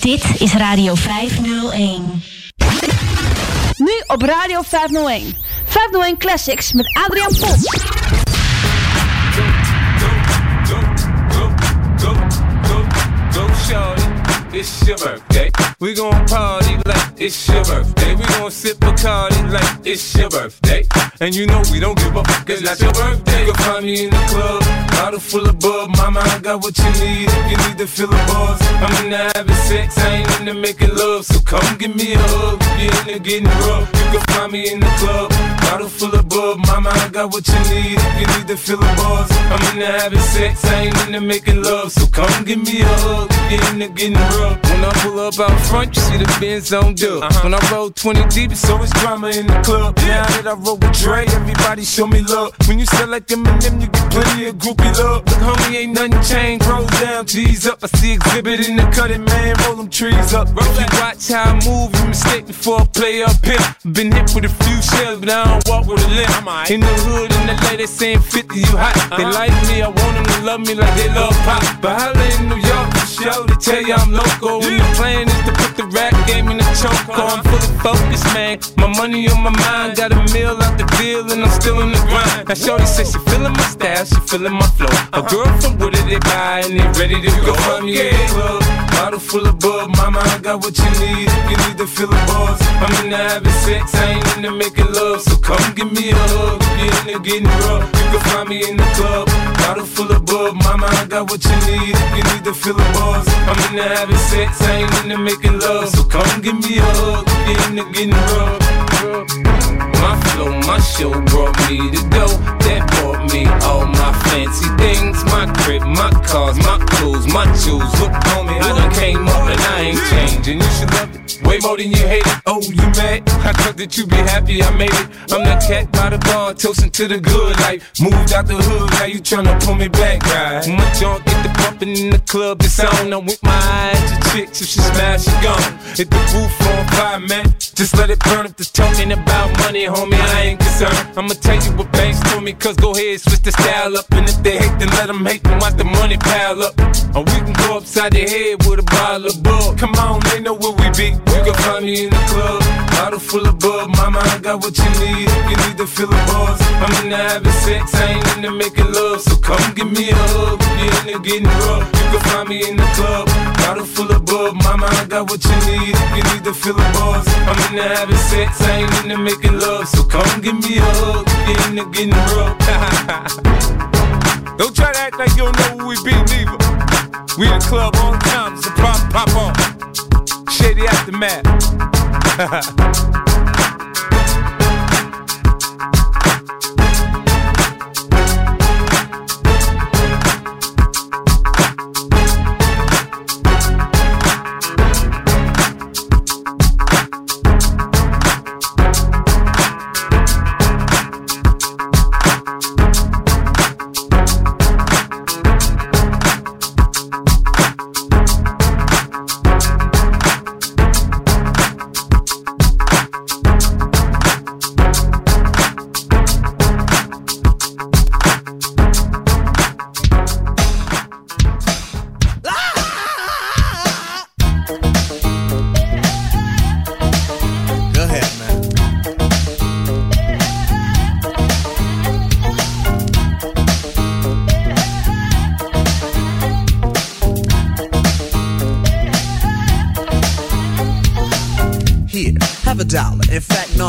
Dit is Radio 501. Nu op Radio 501. 501 Classics met Adrian Pot. It's your birthday. We gon' party like it's your birthday. We gon' sip Bacardi like it's your birthday. And you know we don't give up, cause that's your birthday. You can find me in the club, bottle full of bub. Mama, I got what you need if you need to fill the buzz. I'm into having sex, I ain't into making love. So come give me a hug if you're into getting rough. You can find me in the club, bottle full of bub. Mama, I got what you need if you need to fill the buzz. I'm into having sex, I ain't into making love. So come give me a hug you're into getting rough. When I pull up out front, you see the Benz on dub. Uh-huh. When I roll 20 deep, it's always drama in the club. Now that I roll with Dre, everybody show me love. When you sell like Eminem, you get plenty of groupie love. But homie, ain't nothing changed. Roll down, G's up. I see exhibit in the cutting, man. Roll them trees up. Roll you watch how I move, you mistake before I play up here. Been hit with a few shells, but I don't walk with a limp. In the hood, in the lady saying 50, you hot. They like me, I want them to love me like they love pop. But holla in New York, for show, they tell you I'm local. And the plan is to put the rap game in the choke. I'm fully focused, man. My money on my mind, got a meal out the deal, and I'm still in the grind. Now, Shorty says she feeling my style, she feeling my flow. A girl from Wooded, they buy, and they ready to go. Find me in the club, bottle full of bub. Mama, I got what you need if you need to feel the buzz. I'm into having sex, I ain't into making love. So come give me a hug if you're into getting rough. You can find me in the club, bottle full of bub. Mama, I got what you need if you need to feel the buzz. I'm into having sex, I ain't into making love. So come give me a hug if you're into getting rough. My flow, my show brought me to go. That brought me all my fancy things. My crib, my cars, my clothes, my jewels. Look, on me, I done came up and I ain't changing. You should love it way more than you hate it. Oh, you mad? I thought that you be happy I made it. I'm that cat by the bar, toasting to the good life. Moved out the hood, now you tryna pull me back, right? My junk get the bumping in the club, it's on. I'm with my eyes to chicks, if she smash, she gone. Hit the roof on fire, man. Just let it burn if the talking about money, homie, I ain't concerned. I'ma tell you what banks told me, cause go ahead, switch the style up. And if they hate, then let them hate, then watch the money pile up. Or we can go upside the head with a bottle of bug. Come on, they know where we be. You can find me in the club, bottle full of bug. Mama, I got what you need you need to feel the buzz. I'm into having sex, I ain't into making love. So come give me a hug if you're into getting rough. You can find me in the club, bottle full of bug. Mama, I got what you need if you need to feel the buzz. I'm into having sex, I ain't into making love. So come give me a hug you're into getting rough. don't try to act like you don't know who we be, neither. We in club on time, so pop, pop on. Shady aftermath.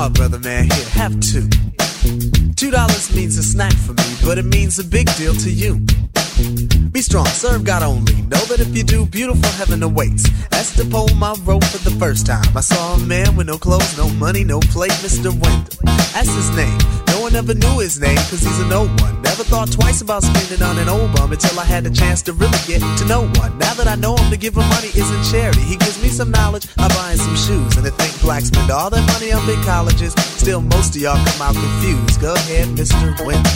brother man, here, have two. Two dollars means a snack for me, but it means a big deal to you. Be strong, serve God only. Know that if you do, beautiful heaven awaits. That's the poem I wrote for the first time. I saw a man with no clothes, no money, no plate, Mr. Wendell. That's his name. One ever knew his name, cause he's a no one. Never thought twice about spending on an old bum until I had the chance to really get to know one. Now that I know him, to give him money isn't charity. He gives me some knowledge, I buy him some shoes. And to think blacks spend all their money on big colleges, still most of y'all come out confused. Go ahead, Mr. Wendell.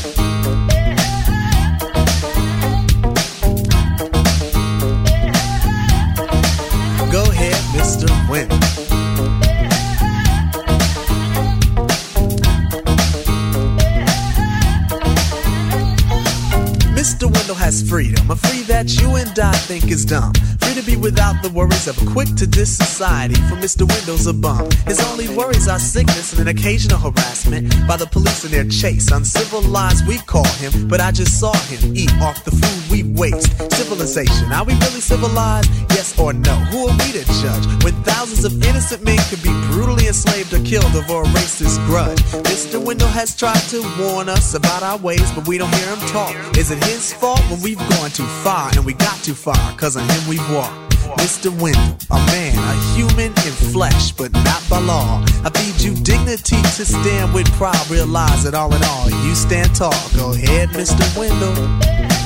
Go ahead, Mr. Wendell. Has freedom, a free that you and I think is dumb. Free to be without the worries of a quick to diss society. For Mr. Wendell's a bum. His only worries are sickness and an occasional harassment by the police in their chase. Uncivilized we call him, but I just saw him eat off the food we waste. Civilization, are we really civilized? Yes or no? Who are we to judge when thousands of innocent men could be brutally enslaved or killed over a racist grudge? Mr. Wendell has tried to warn us about our ways, but we don't hear him talk. Is it his fault when we've gone too far and we got too far? Cause on him we've walked. Mr. Wendell, a man, a human in flesh, but not by law. I feed you dignity to stand with pride. Realize that all in all, you stand tall. Go ahead, Mr. Wendell.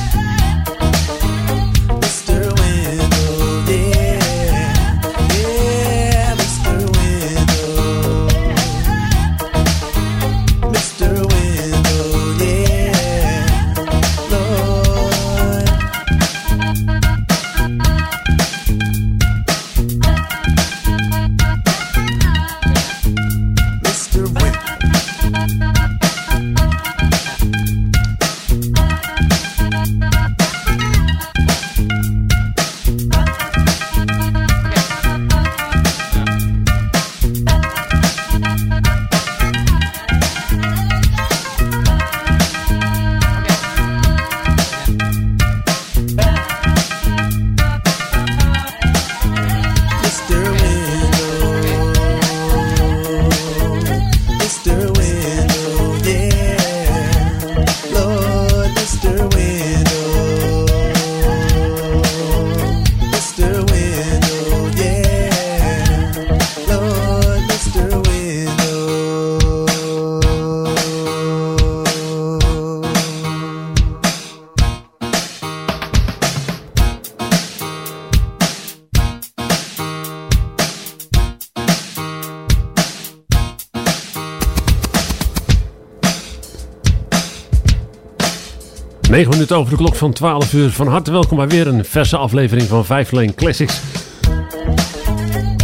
Over de klok van 12 uur. Van harte welkom bij weer een verse aflevering van 5 Lane Classics.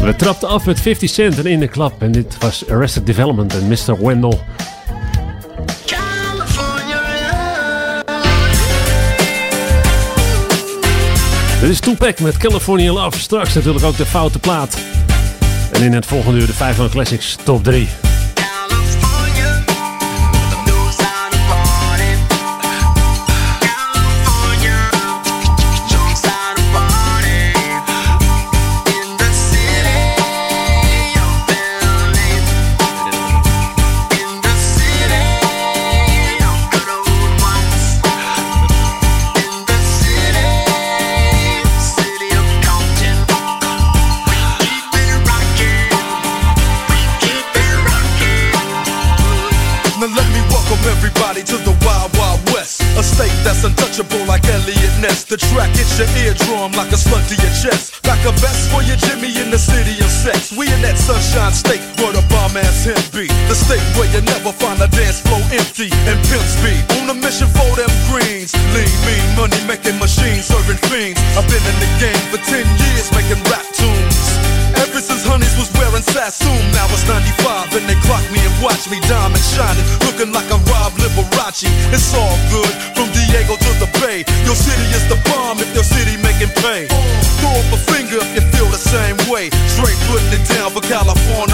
We trapten af met 50 Cent en In de Club. En dit was Arrested Development en Mr. Wendell. Dit is Tupac met California Love. Straks natuurlijk ook de foute plaat. En in het volgende uur de 5 Lane Classics top 3. Track hits your eardrum like a slug to your chest. Like a vest for your Jimmy in the city of sex. We in that sunshine state where the bomb ass him be. The state where you never find a dance floor empty and pimp speed. On a mission for them greens. Lean, mean, money making machines serving fiends. I've been in the game for 10 years making rap tunes. Ever since Honeys was wearing Sassoon, now it's 95 and they clock me and watch me diamond shining, looking like a Rob Liberace. It's all good from Diego to the Bay. Your city is the making. Throw up a finger if you feel the same way. Straight putting it down for California,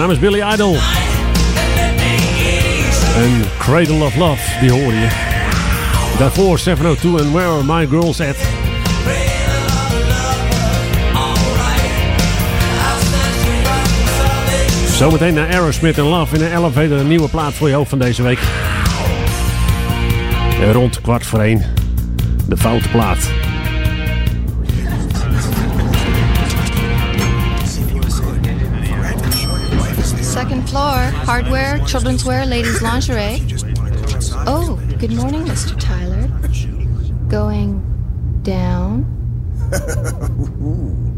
naam is Billy Idol. En Cradle of Love, die hoor je. Daarvoor 702 en Where Are My Girls At. Zometeen naar Aerosmith en Love in de Elevator. Een nieuwe plaat voor je hoofd van deze week. En rond kwart voor één. De foute plaat. Floor, hardware, children's wear, ladies' lingerie. Oh, good morning, Mr. Tyler. Going down?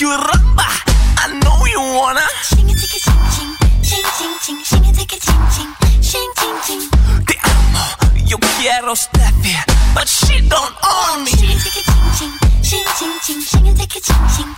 you rumba. I know you wanna. Shing a tick a ching ching, ching ching ching, shing a tick a ching ching, ching ching ching. Te amo, yo quiero Steffi, but she don't own me. Shing a tick a ching ching, ching ching ching, a tick ching ching.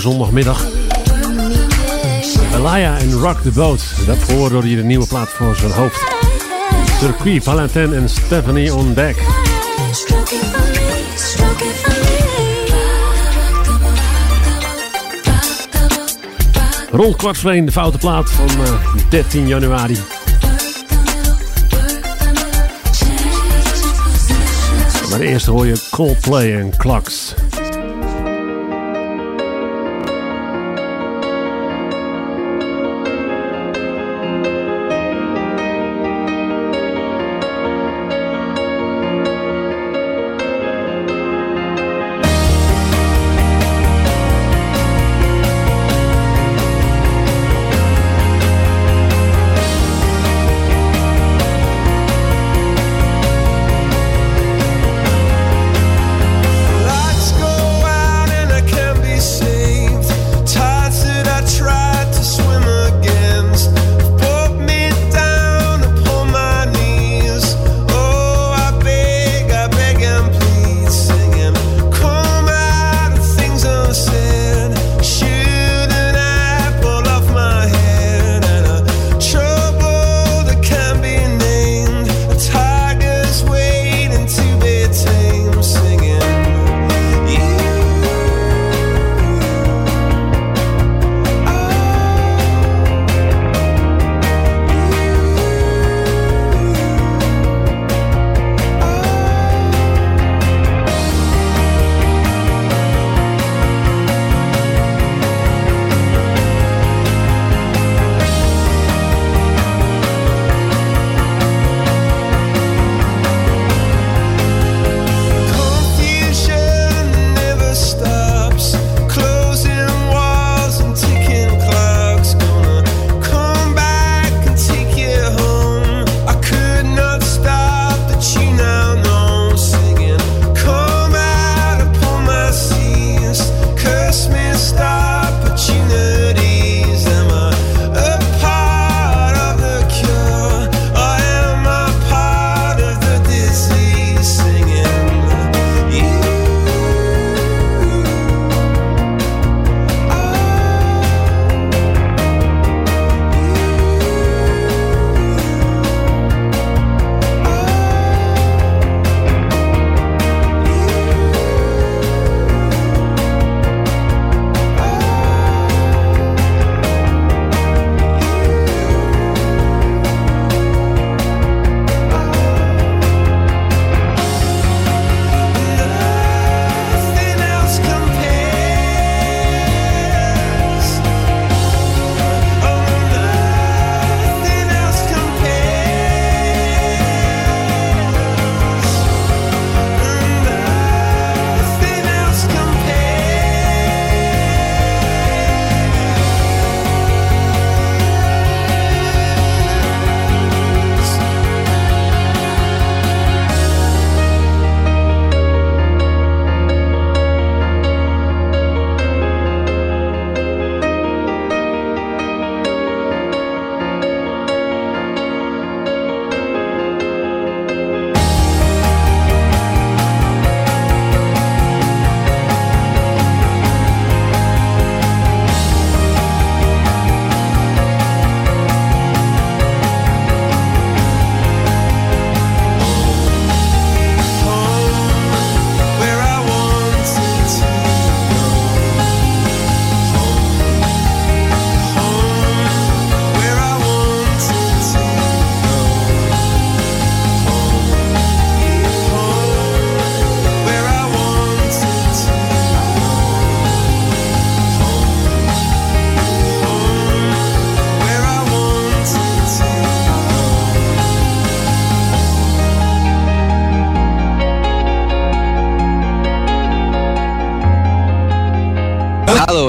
Zondagmiddag. Elia en Rock the Boat. Daarvoor door je de nieuwe plaat voor zijn hoofd. Circuit, Valentin en Stephanie on deck. Rond de foute plaat van uh, 13 januari. Maar eerst hoor je Coldplay en Clocks.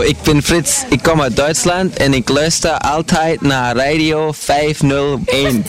Ik ben Frits. Ik kom uit Duitsland en ik luister altijd naar Radio 501.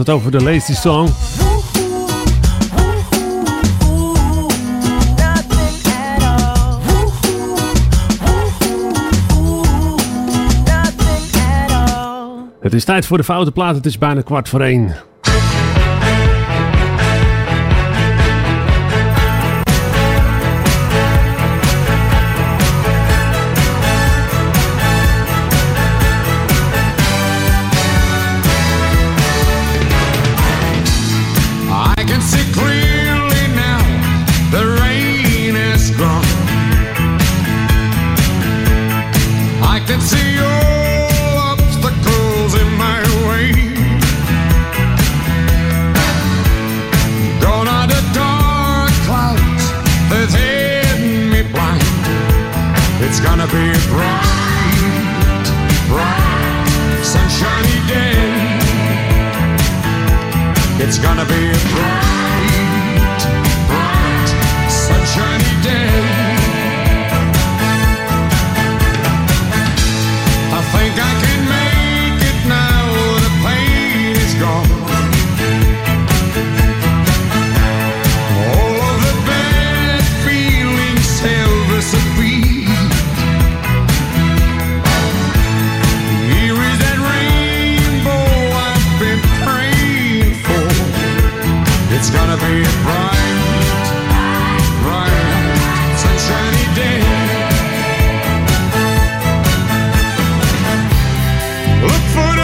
het over de Lazy Song. Het is tijd voor de foute plaat. Het is bijna kwart voor één. Look for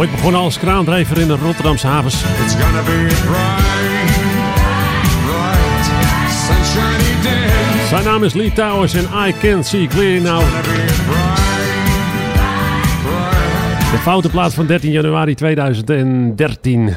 Ik begon als kraandrijver in de Rotterdamse havens. Zijn naam is Lee Towers en I Can See Clearly Now. De foute plaats van 13 januari 2013.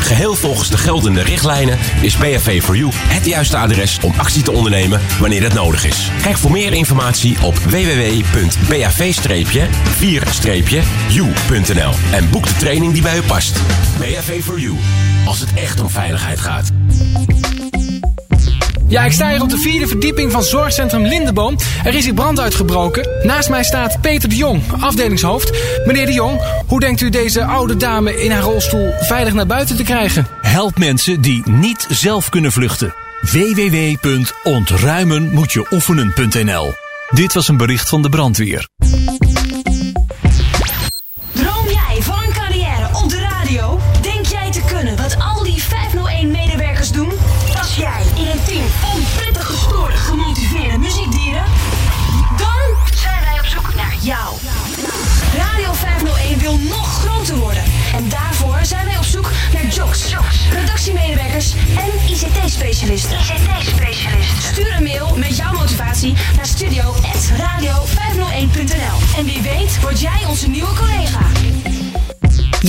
Geheel volgens de geldende richtlijnen is BHV for You het juiste adres om actie te ondernemen wanneer het nodig is. Kijk voor meer informatie op www.bav-4-u.nl en boek de training die bij u past. BHV for You, als het echt om veiligheid gaat. Ja, ik sta hier op de vierde verdieping van zorgcentrum Lindeboom. Er is hier brand uitgebroken. Naast mij staat Peter de Jong, afdelingshoofd. Meneer de Jong, hoe denkt u deze oude dame in haar rolstoel veilig naar buiten te krijgen? Help mensen die niet zelf kunnen vluchten. www.ontruimenmoetjeoefenen.nl Dit was een bericht van de brandweer.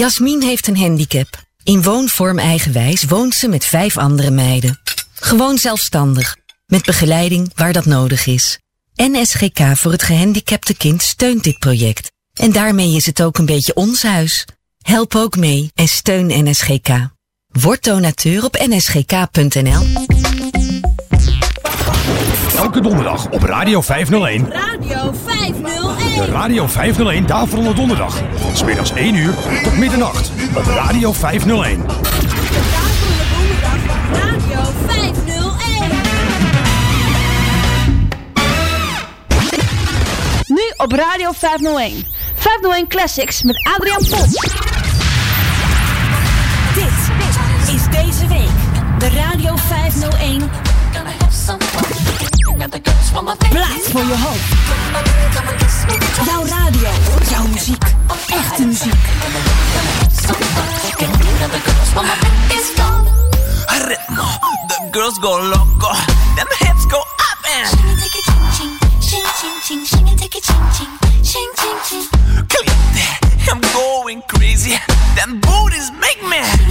Jasmin heeft een handicap. In woonvorm eigenwijs woont ze met vijf andere meiden. Gewoon zelfstandig, met begeleiding waar dat nodig is. NSGK voor het gehandicapte kind steunt dit project. En daarmee is het ook een beetje ons huis. Help ook mee en steun NSGK. Word donateur op nsgk.nl. Elke donderdag op Radio 501. Radio 501. De Radio 501 Daverende Donderdag. Van 's middags 1 uur tot middernacht op Radio 501. Radio 501. Nu op Radio 501. 501 Classics met Adriaan Pot. Dit is deze week de Radio 501 Plaats voor je hoofd. Jouw radio, jouw muziek, echte muziek. Ritmo, the girls go loco, them hips go up and Caliente, I'm going crazy, them booties make me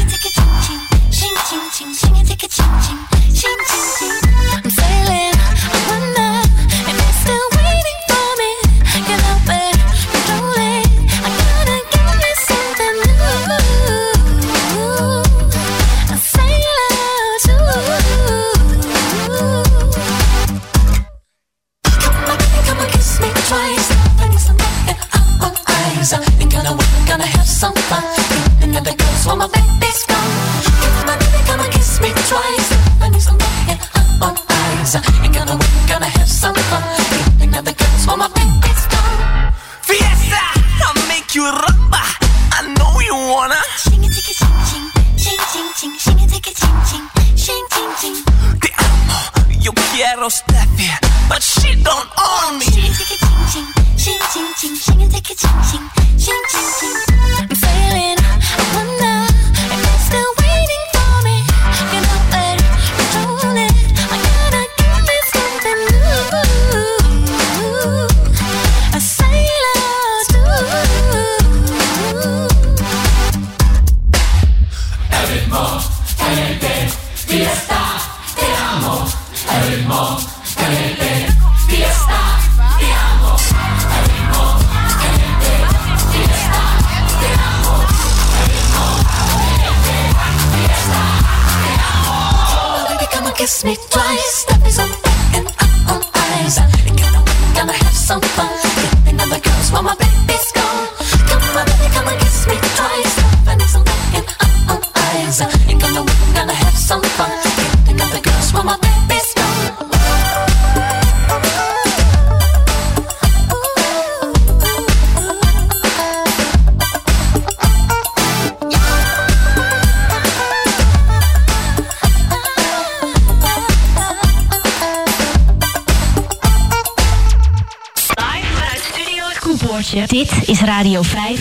Radio 501.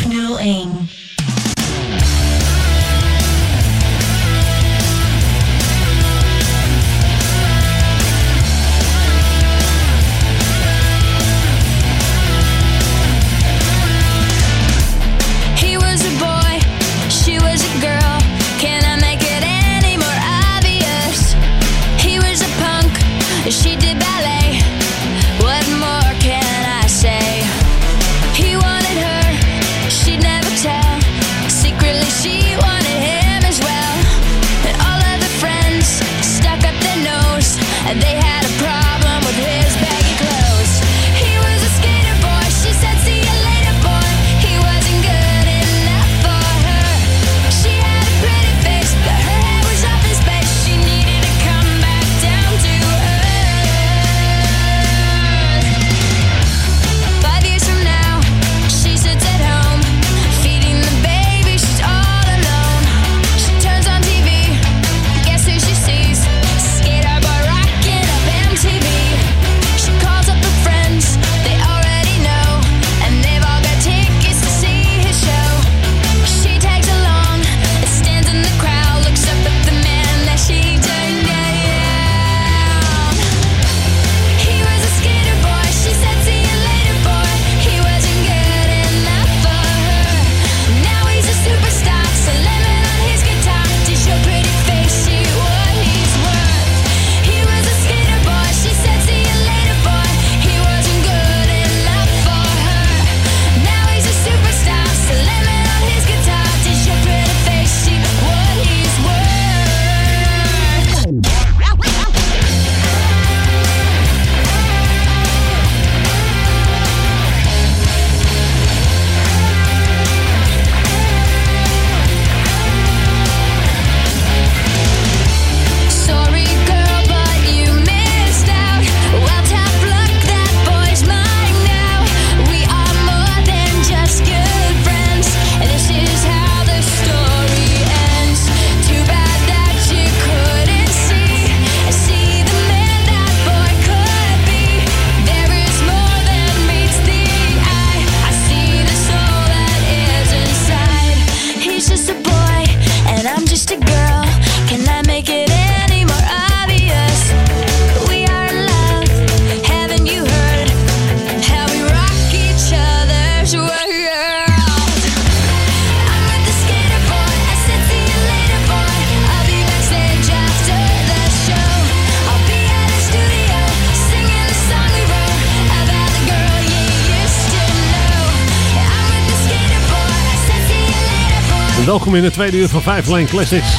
Tweede uur van 5 Lane Classics.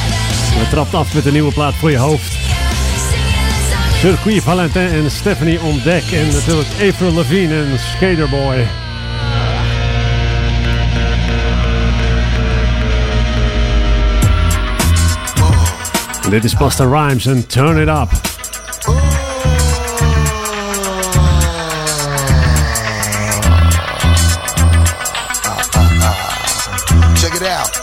We trapt af met een nieuwe plaat voor je hoofd. Circuit Valentin en Stephanie on deck. En natuurlijk April Lavigne en Skaterboy. Dit is Pasta Rhymes en Turn It Up. Check it out.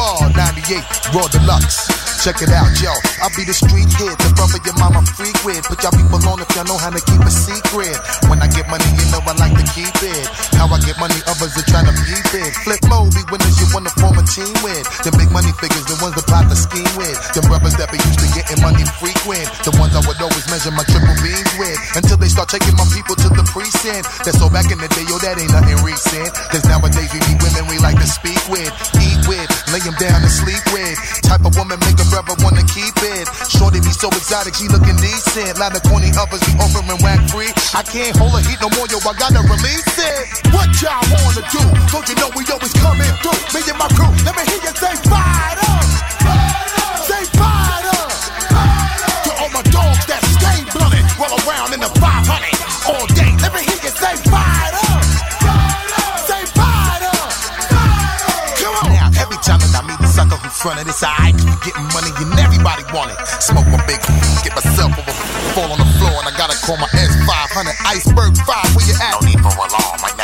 Squad 98 Raw Deluxe. Check it out, yo. I'll be the street hit, the brother your mama with. Put y'all people on if y'all know how to keep a secret. When I get money, you know I like to keep it. How I get money, others are trying to peep it. Flip mode, be winners you wanna form a team with. The big money figures, the ones that plot the scheme with. The brothers that be used to getting money frequent. The ones I would always measure my triple beams with. Until they start taking my people to the precinct. That's so back in the day, yo, that ain't nothing recent. Cause nowadays we need women we like to speak with, lay them down and sleep with. Type of woman make a brother wanna keep it. Shorty be so exotic, she looking decent. Lot of corny others be offering whack free. I can't hold her heat no more, yo, I gotta release it. What y'all wanna do? Don't you know we always coming through? Me and my crew, let me hear you say fired who fronted, it's alright. Getting money and everybody want it. Smoke my big, get myself over, fall on the floor, and I gotta call my S500 Iceberg 5. Where you at? No need for alarm. Right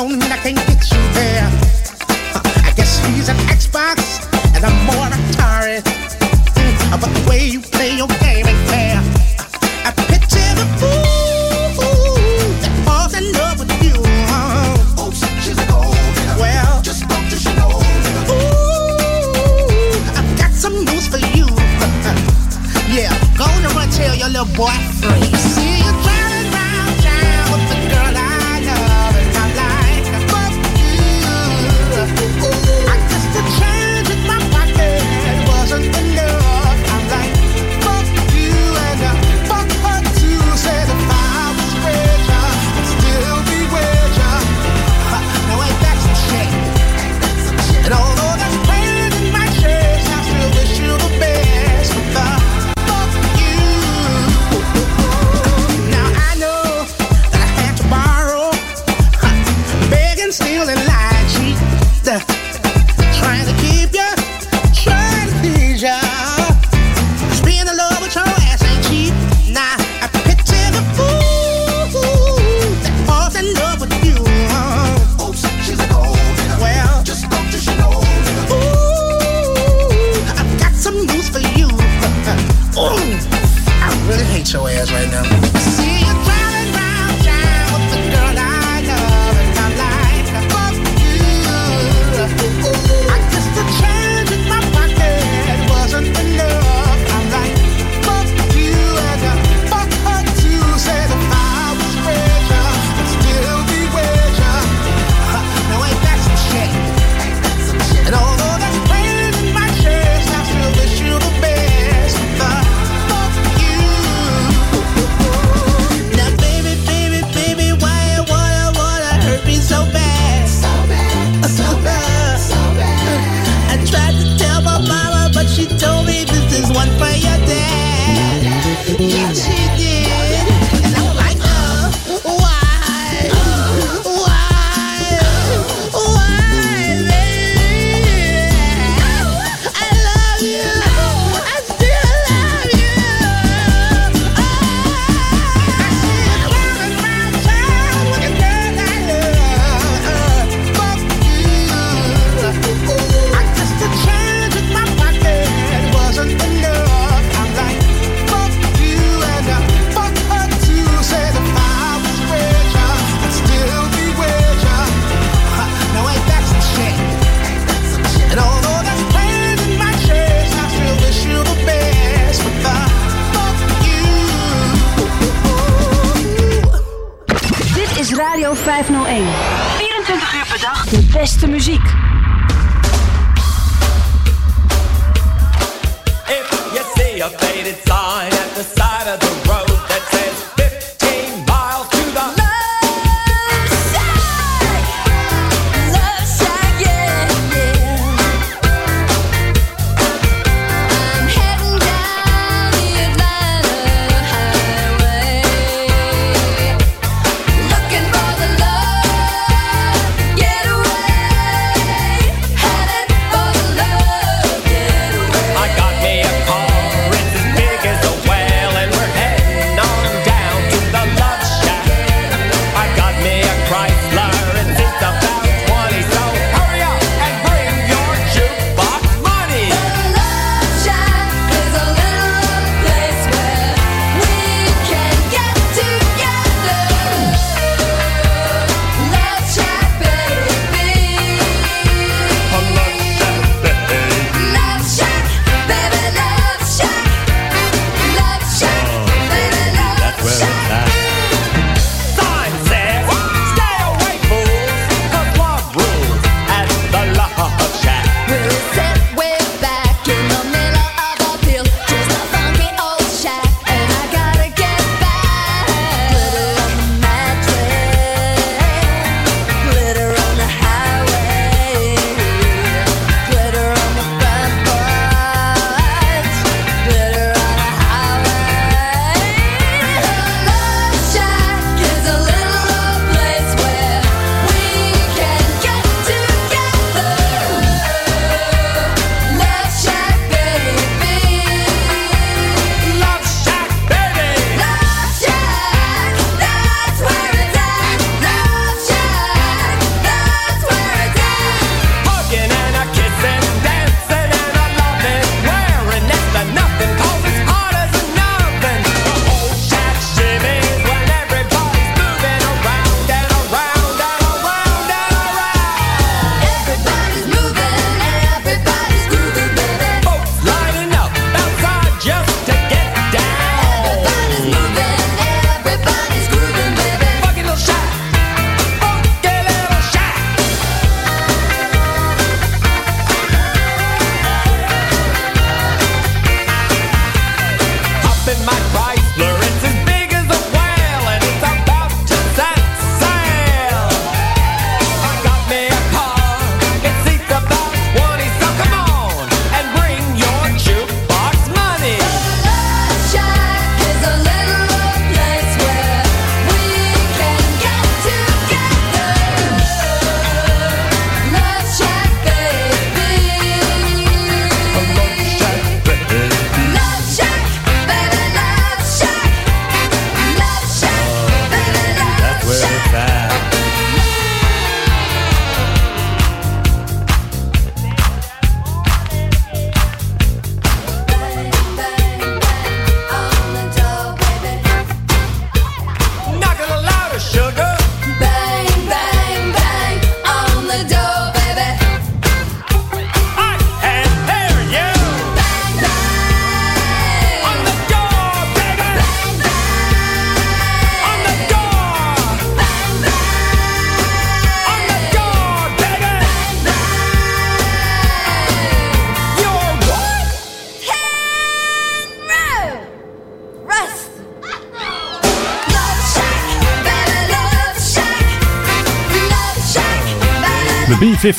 don't mean I can't get you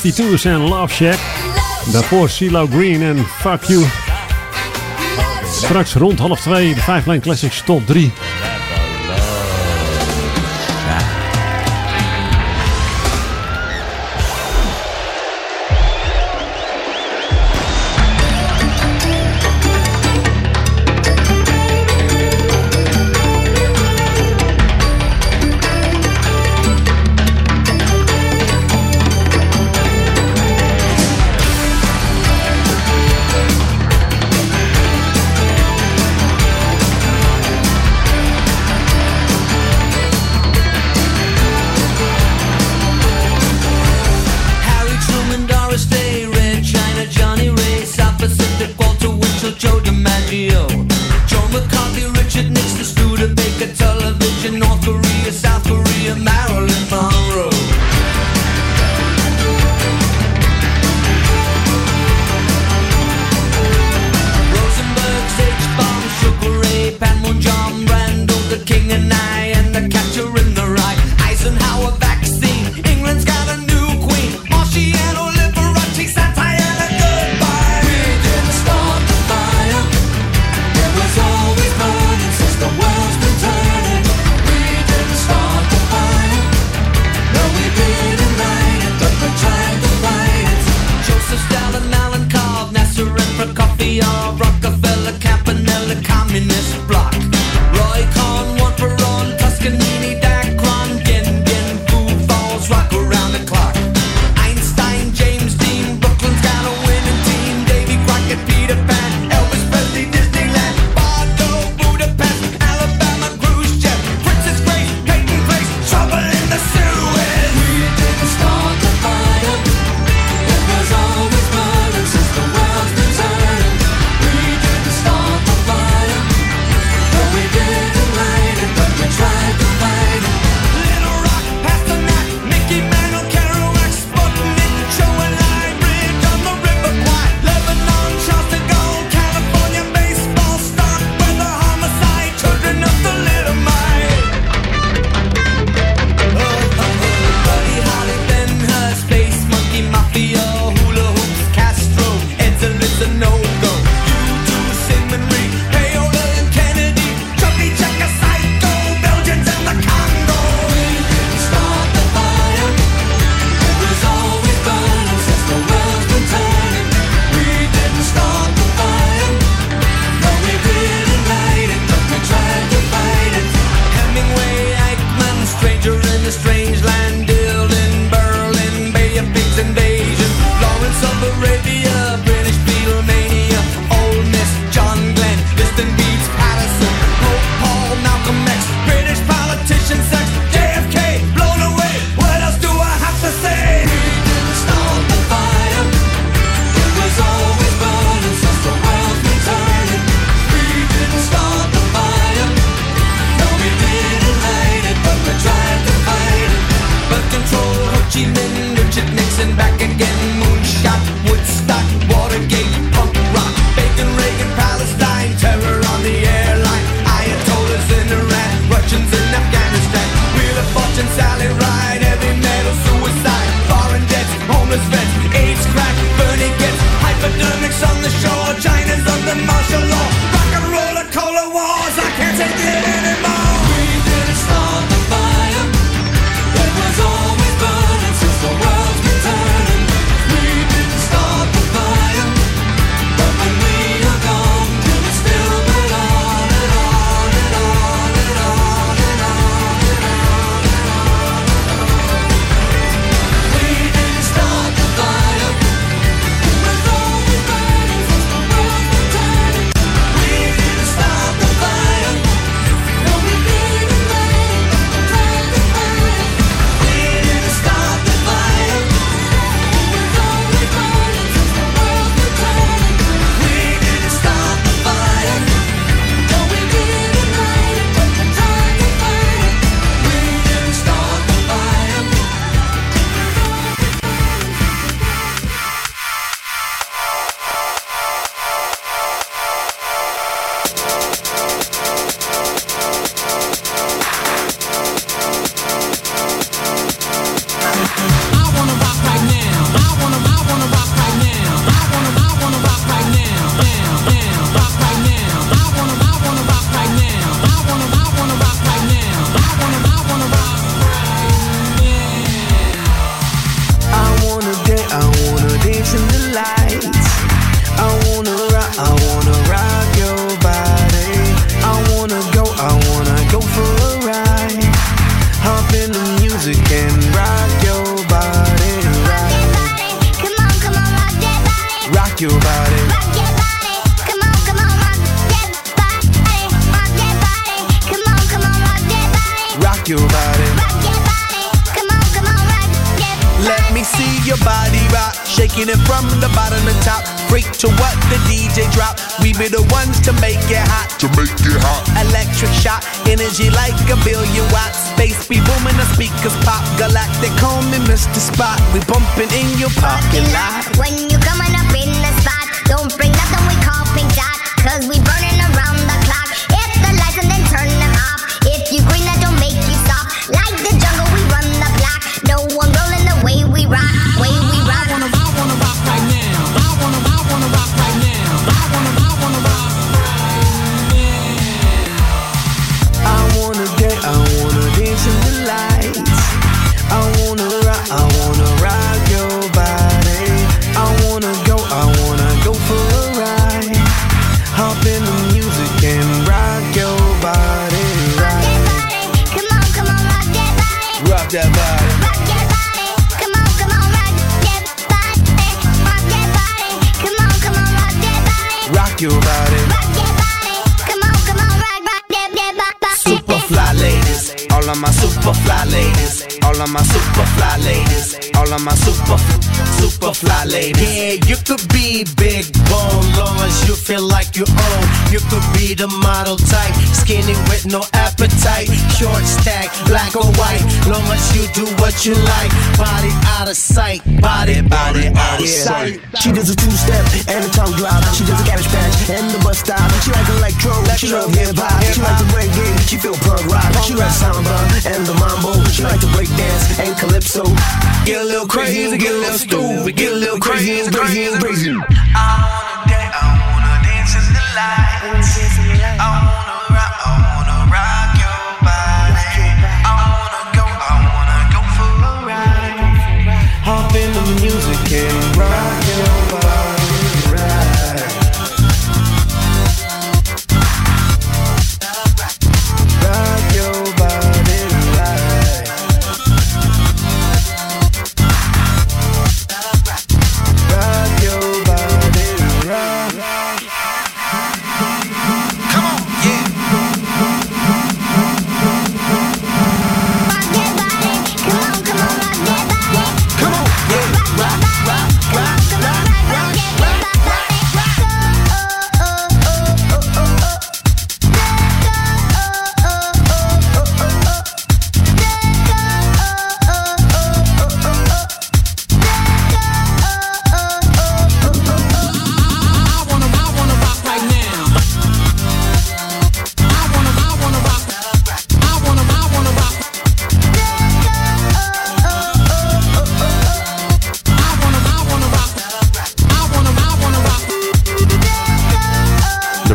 52's en Love Shack. Daarvoor CeeLo Green en Fuck You. Straks rond half 2 de 5 Line Classics tot 3.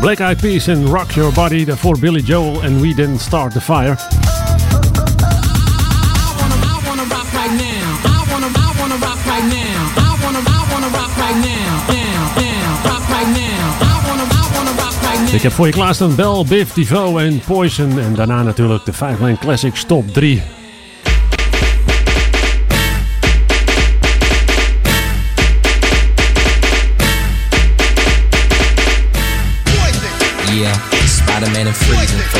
Black Eyed Peas en Rock Your Body. Daarvoor Billy Joel en We Didn't Start The Fire. Ik heb voor je klaarstaan Bel, Biff, Divo en Poison. En daarna natuurlijk de 5 Lane Classics Top 3.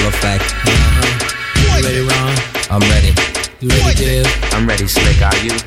effect. Uh-huh. You ready, Ron? I'm ready. You ready, Jill? I'm ready, Slick. Are you?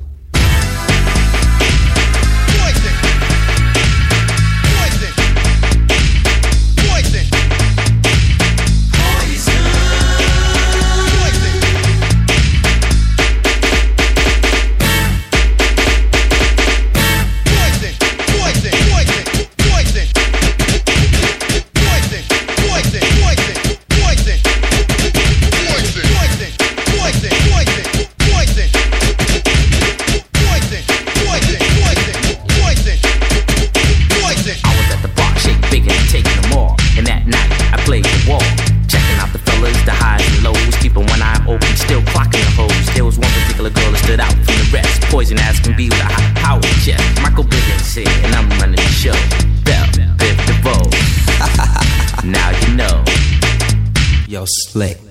conflict.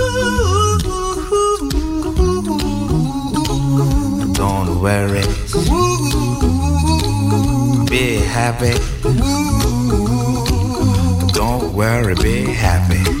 Don't worry. Be happy. Don't worry, be happy.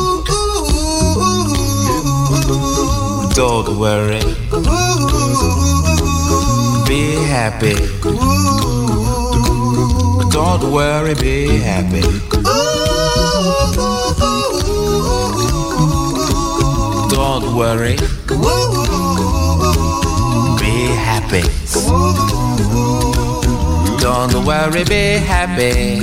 Don't worry. Be happy. Don't worry, be happy. Don't worry. Be happy. Don't worry, be happy.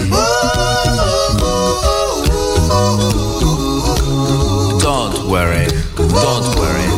Don't worry. Don't worry.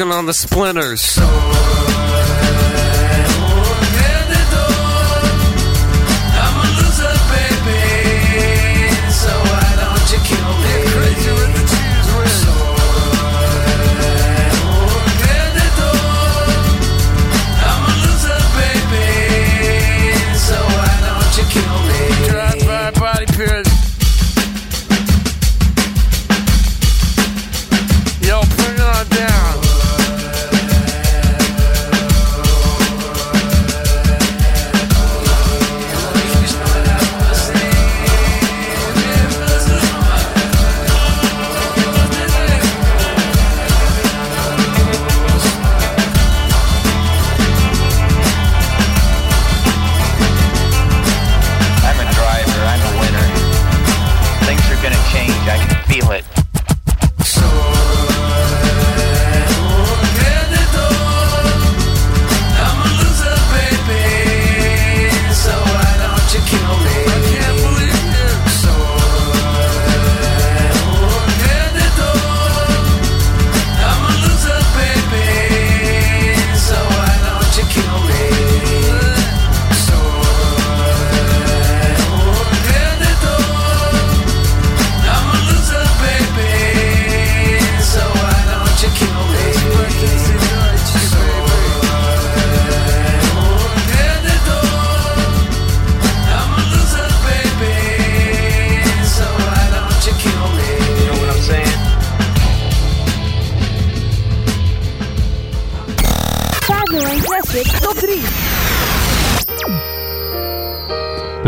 on the splinters.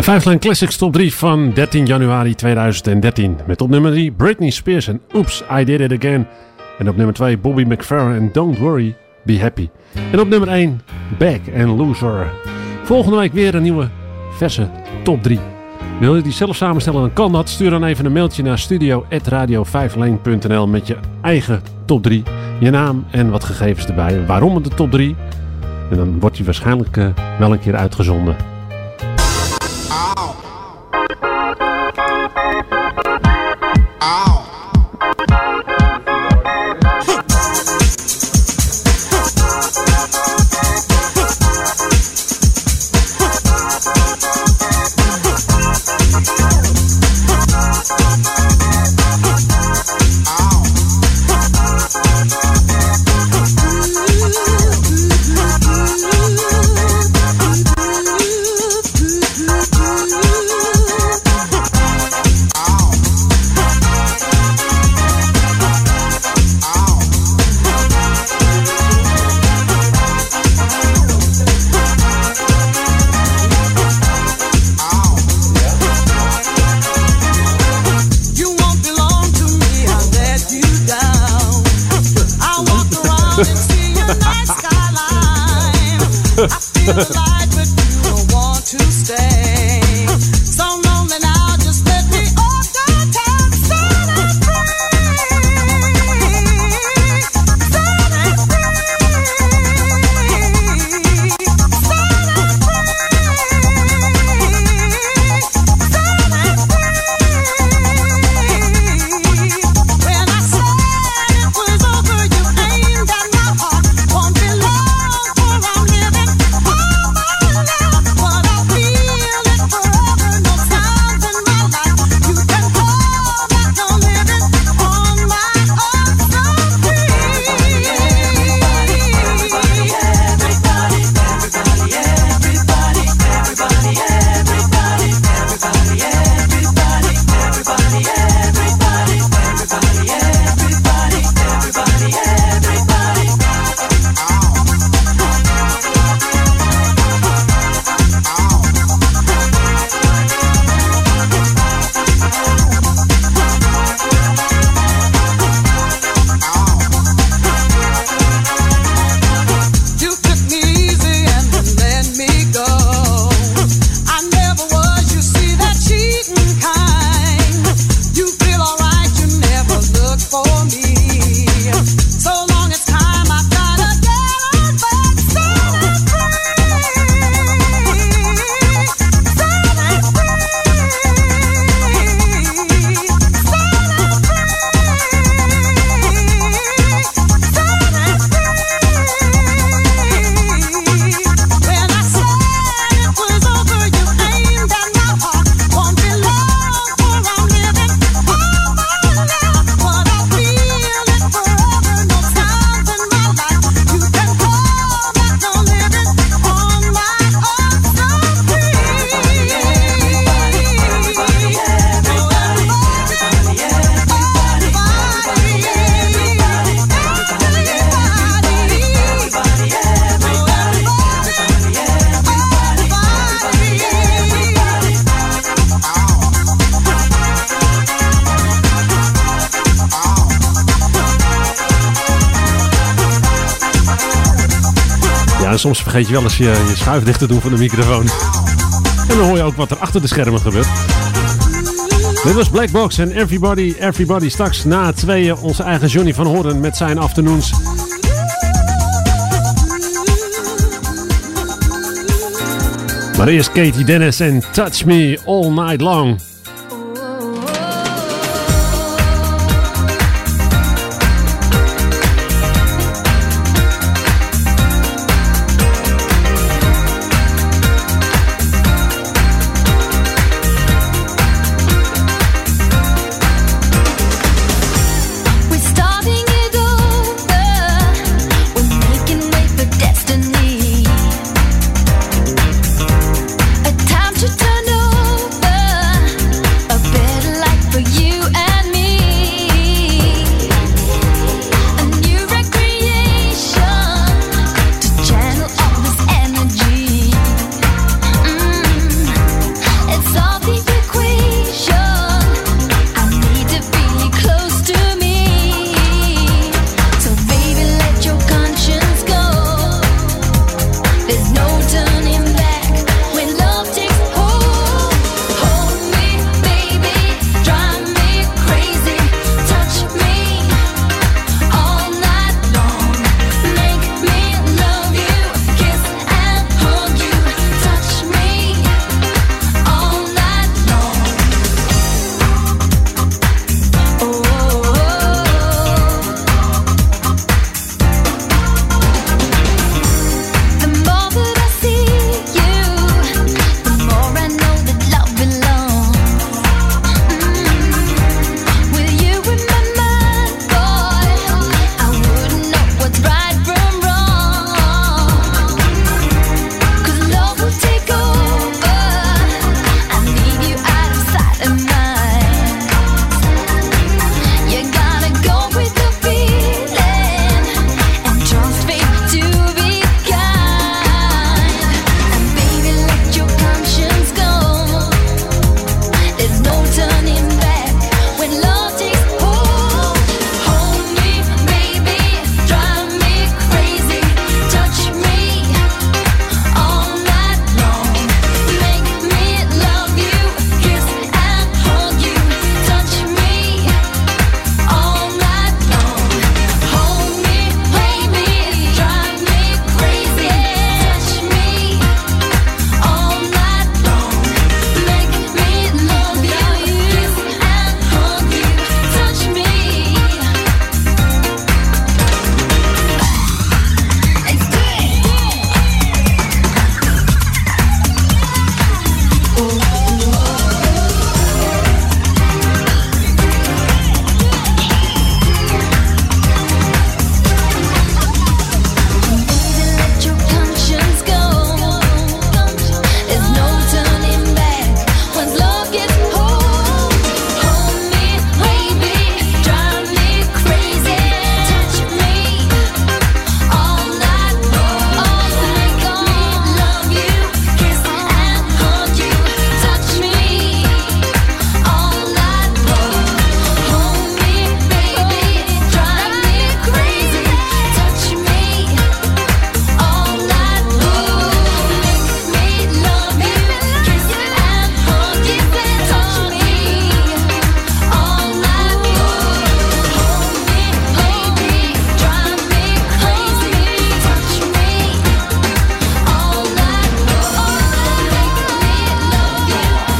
Vijflijn Classics Top 3 van 13 januari 2013. Met op nummer 3 Britney Spears en Oops, I Did It Again. En op nummer 2 Bobby McFerrin en Don't Worry, Be Happy. En op nummer 1 Back and Loser. Volgende week weer een nieuwe verse Top 3. Wil je die zelf samenstellen, dan kan dat. Stuur dan even een mailtje naar studio.radio5leen.nl met je eigen Top 3. Je naam en wat gegevens erbij. Waarom de Top 3? En dan wordt die waarschijnlijk eh, wel een keer uitgezonden. Vergeet je wel eens je, je schuif dicht te doen van de microfoon. En dan hoor je ook wat er achter de schermen gebeurt. Dit was Black Box en Everybody, Everybody. Straks na tweeën onze eigen Johnny van Horen met zijn afternoons. Maar eerst Katie Dennis en Touch Me All Night Long.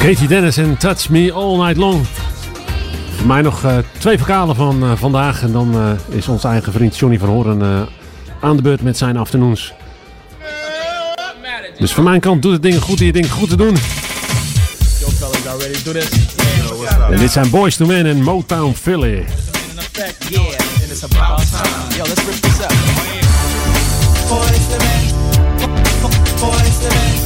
Katie Dennis en Touch Me All Night Long. Voor mij nog eh, twee vocalen van eh, vandaag. En dan eh, is ons eigen vriend Johnny van Horen aan de beurt met zijn afternoons. Dus van mijn kant doet het ding goed die het ding goed te doen. En dit zijn Boys to Men in Motown Philly. Yo, let's this up. Boys to Men, Boys to Men.